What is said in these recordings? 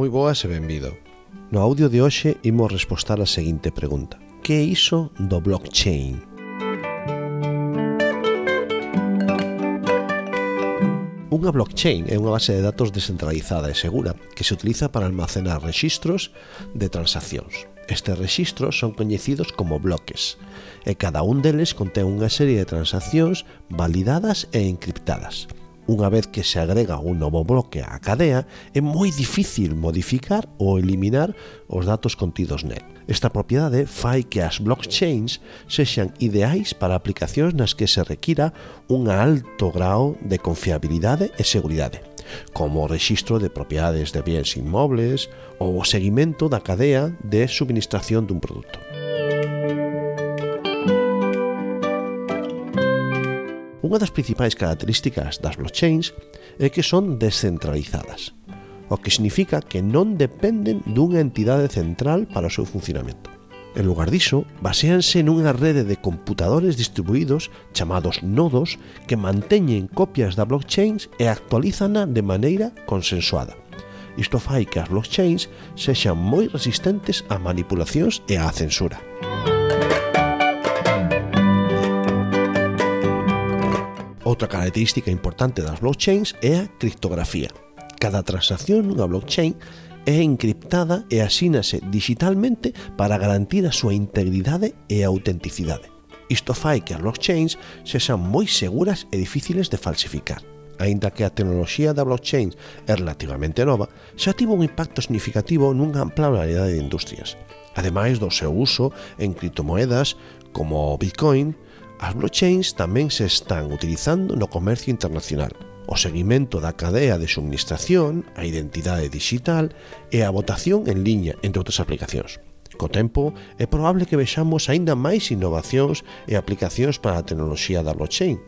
Moi boas e benvido. No audio de hoxe imos respostar a seguinte pregunta. Que é iso do blockchain? Unha blockchain é unha base de datos descentralizada e segura que se utiliza para almacenar rexistros de transaccións. Estes rexistros son coñecidos como bloques e cada un deles contén unha serie de transaccións validadas e encriptadas unha vez que se agrega un novo bloque á cadea, é moi difícil modificar ou eliminar os datos contidos nel. Esta propiedade fai que as blockchains sexan ideais para aplicacións nas que se requira un alto grao de confiabilidade e seguridade como o rexistro de propiedades de bienes inmobles ou o seguimento da cadea de subministración dun produto. Unha das principais características das blockchains é que son descentralizadas, o que significa que non dependen dunha entidade central para o seu funcionamento. En lugar diso, baseanse nunha rede de computadores distribuídos chamados nodos que manteñen copias da blockchain e actualízana de maneira consensuada. Isto fai que as blockchains sexan moi resistentes a manipulacións e á censura. Outra característica importante das blockchains é a criptografía. Cada transacción nunha blockchain é encriptada e asínase digitalmente para garantir a súa integridade e autenticidade. Isto fai que as blockchains sexan moi seguras e difíciles de falsificar. Aínda que a tecnoloxía da blockchain é relativamente nova, xa tivo un impacto significativo nunha ampla variedade de industrias. Ademais do seu uso en criptomoedas como o Bitcoin, As blockchains tamén se están utilizando no comercio internacional, o seguimento da cadea de subministración, a identidade digital e a votación en liña, entre outras aplicacións. Co tempo, é probable que vexamos aínda máis innovacións e aplicacións para a tecnoloxía da blockchain.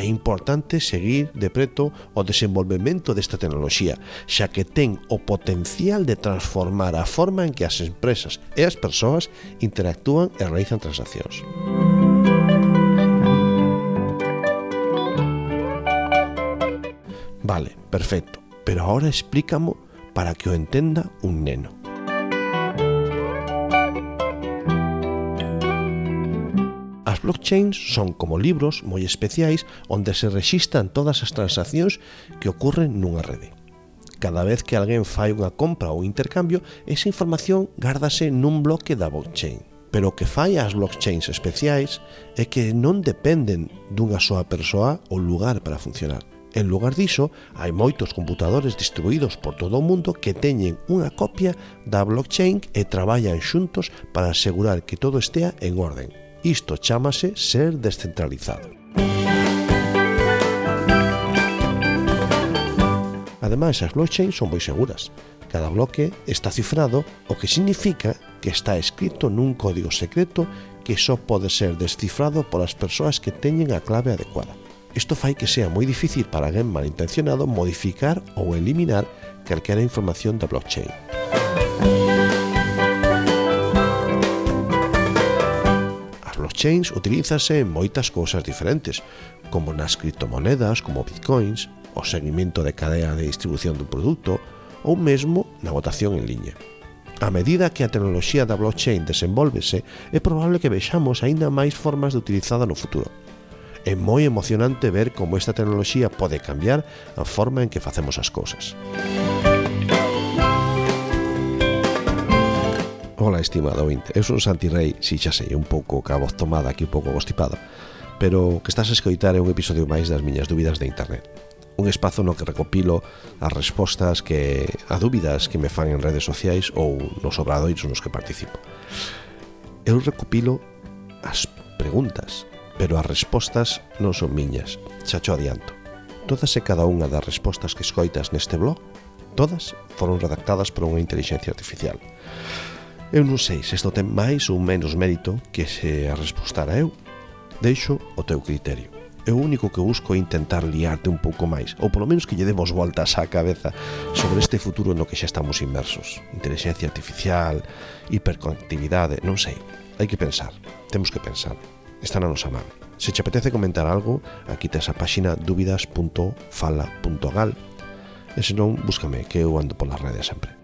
É importante seguir de preto o desenvolvemento desta tecnoloxía, xa que ten o potencial de transformar a forma en que as empresas e as persoas interactúan e realizan transaccións. Música Vale, perfecto, pero ahora explícamo para que o entenda un neno. As blockchains son como libros moi especiais onde se rexistan todas as transaccións que ocorren nunha rede. Cada vez que alguén fai unha compra ou intercambio, esa información gárdase nun bloque da blockchain. Pero o que fai as blockchains especiais é que non dependen dunha soa persoa ou lugar para funcionar En lugar diso, hai moitos computadores distribuídos por todo o mundo que teñen unha copia da blockchain e traballan xuntos para asegurar que todo estea en orden. Isto chamase ser descentralizado. Ademais, as blockchains son moi seguras. Cada bloque está cifrado, o que significa que está escrito nun código secreto que só pode ser descifrado polas persoas que teñen a clave adecuada. Isto fai que sea moi difícil para alguén malintencionado modificar ou eliminar calquera información da blockchain. As blockchains utilízase en moitas cousas diferentes, como nas criptomonedas como bitcoins, o seguimento de cadea de distribución dun produto ou mesmo na votación en liña. A medida que a tecnoloxía da blockchain desenvolvese, é probable que vexamos aínda máis formas de utilizada no futuro É moi emocionante ver como esta tecnoloxía pode cambiar a forma en que facemos as cousas. Ola, estimado ointe, eu son Santi Rey, si xa sei, un pouco ca voz tomada aquí, un pouco gostipado, pero que estás a escoitar é un episodio máis das miñas dúbidas de internet un espazo no que recopilo as respostas que a dúbidas que me fan en redes sociais ou nos obradoiros nos que participo. Eu recopilo as preguntas pero as respostas non son miñas, xa cho adianto. Todas e cada unha das respostas que escoitas neste blog, todas foron redactadas por unha inteligencia artificial. Eu non sei se isto ten máis ou menos mérito que se a respostara eu. Deixo o teu criterio. É o único que busco é intentar liarte un pouco máis, ou polo menos que lle demos voltas á cabeza sobre este futuro no que xa estamos inmersos. Inteligencia artificial, hiperconectividade, non sei. Hai que pensar, temos que pensar está na nosa man. Se che apetece comentar algo, aquí tes a páxina dúbidas.fala.gal e senón búscame que eu ando polas redes sempre.